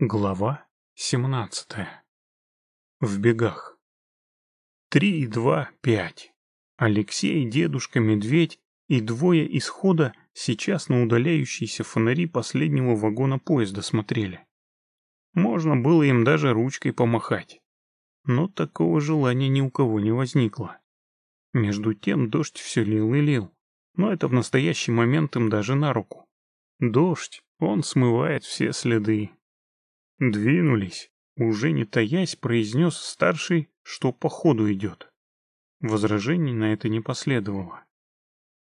Глава 17. В бегах. Три, два, пять. Алексей, дедушка, медведь и двое из хода сейчас на удаляющиеся фонари последнего вагона поезда смотрели. Можно было им даже ручкой помахать. Но такого желания ни у кого не возникло. Между тем дождь все лил и лил, но это в настоящий момент им даже на руку. Дождь, он смывает все следы, Двинулись, уже не таясь, произнес старший, что по ходу идет. Возражений на это не последовало.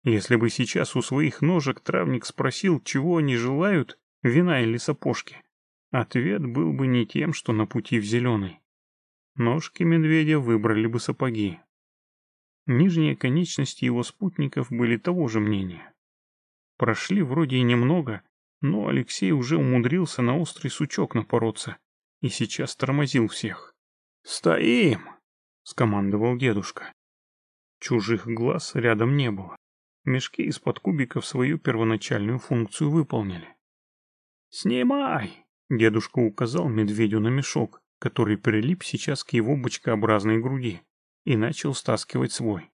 Если бы сейчас у своих ножек травник спросил, чего они желают, вина или сапожки, ответ был бы не тем, что на пути в зеленый. Ножки медведя выбрали бы сапоги. Нижние конечности его спутников были того же мнения. Прошли вроде и немного, но Алексей уже умудрился на острый сучок напороться и сейчас тормозил всех. «Стоим!» — скомандовал дедушка. Чужих глаз рядом не было. Мешки из-под кубиков свою первоначальную функцию выполнили. «Снимай!» — дедушка указал медведю на мешок, который прилип сейчас к его бочкообразной груди, и начал стаскивать свой.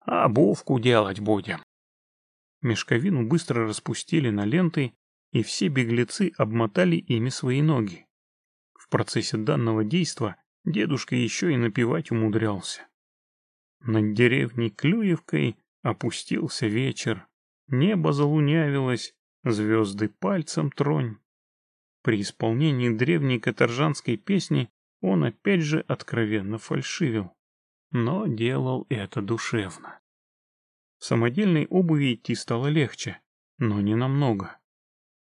«Обувку делать будем!» Мешковину быстро распустили на ленты и все беглецы обмотали ими свои ноги. В процессе данного действа дедушка еще и напевать умудрялся. Над деревней Клюевкой опустился вечер, небо залунявилось, звезды пальцем тронь. При исполнении древней каторжанской песни он опять же откровенно фальшивил, но делал это душевно. Самодельной обуви идти стало легче, но не намного.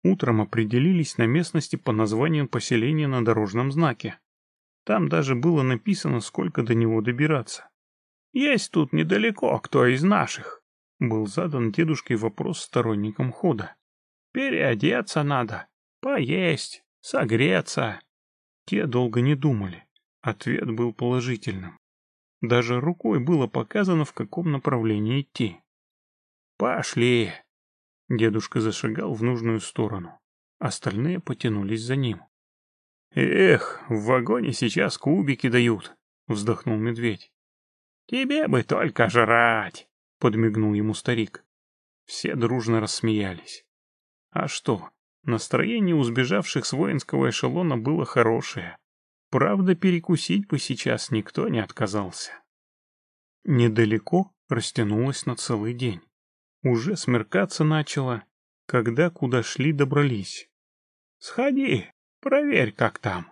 Утром определились на местности по названию поселения на дорожном знаке. Там даже было написано, сколько до него добираться. «Есть тут недалеко кто из наших?» Был задан дедушкой вопрос сторонникам хода. «Переодеться надо, поесть, согреться». Те долго не думали. Ответ был положительным. Даже рукой было показано, в каком направлении идти. «Пошли!» Дедушка зашагал в нужную сторону. Остальные потянулись за ним. «Эх, в вагоне сейчас кубики дают», — вздохнул медведь. «Тебе бы только жрать», — подмигнул ему старик. Все дружно рассмеялись. А что, настроение у сбежавших с воинского эшелона было хорошее. Правда, перекусить бы сейчас никто не отказался. Недалеко растянулось на целый день. Уже смеркаться начало, когда куда шли добрались. «Сходи, проверь, как там».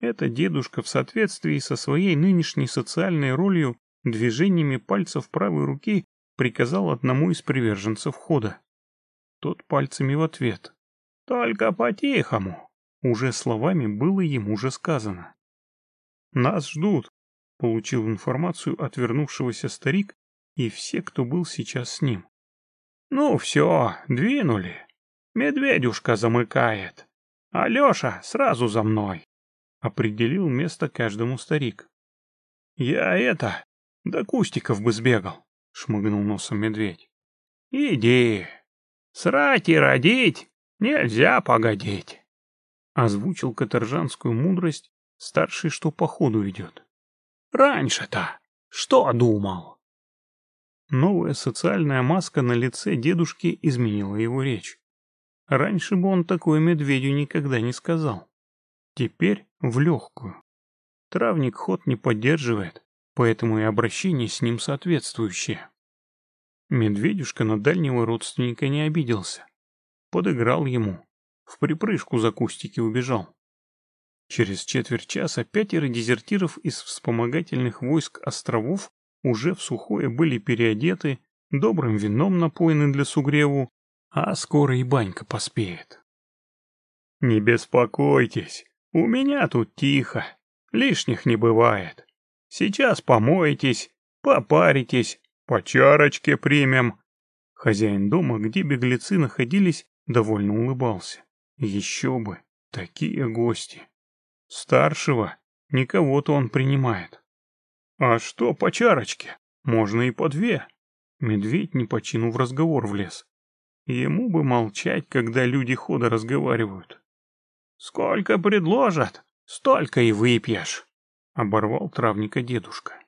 Это дедушка в соответствии со своей нынешней социальной ролью движениями пальцев правой руки приказал одному из приверженцев хода. Тот пальцами в ответ. «Только по-тихому», уже словами было ему же сказано. «Нас ждут», — получил информацию отвернувшегося старик и все, кто был сейчас с ним. Ну все, двинули. Медведюшка замыкает. Алеша сразу за мной. Определил место каждому старик. Я это, до кустиков бы сбегал, шмыгнул носом медведь. Иди. Срать и родить нельзя погодить. Озвучил каторжанскую мудрость старший, что по ходу идет. Раньше-то что думал? Новая социальная маска на лице дедушки изменила его речь. Раньше бы он такое медведю никогда не сказал. Теперь в легкую. Травник ход не поддерживает, поэтому и обращение с ним соответствующее. Медведюшка на дальнего родственника не обиделся. Подыграл ему. В припрыжку за кустики убежал. Через четверть часа пятеро дезертиров из вспомогательных войск островов уже в сухое были переодеты, добрым вином напоены для сугреву, а скоро и банька поспеет. «Не беспокойтесь, у меня тут тихо, лишних не бывает. Сейчас помоетесь, попаритесь, по чарочке примем». Хозяин дома, где беглецы находились, довольно улыбался. Еще бы, такие гости. Старшего никого-то он принимает. «А что по чарочке? Можно и по две». Медведь не почину в разговор влез. Ему бы молчать, когда люди хода разговаривают. Сколько предложат, столько и выпьешь, — оборвал травника дедушка.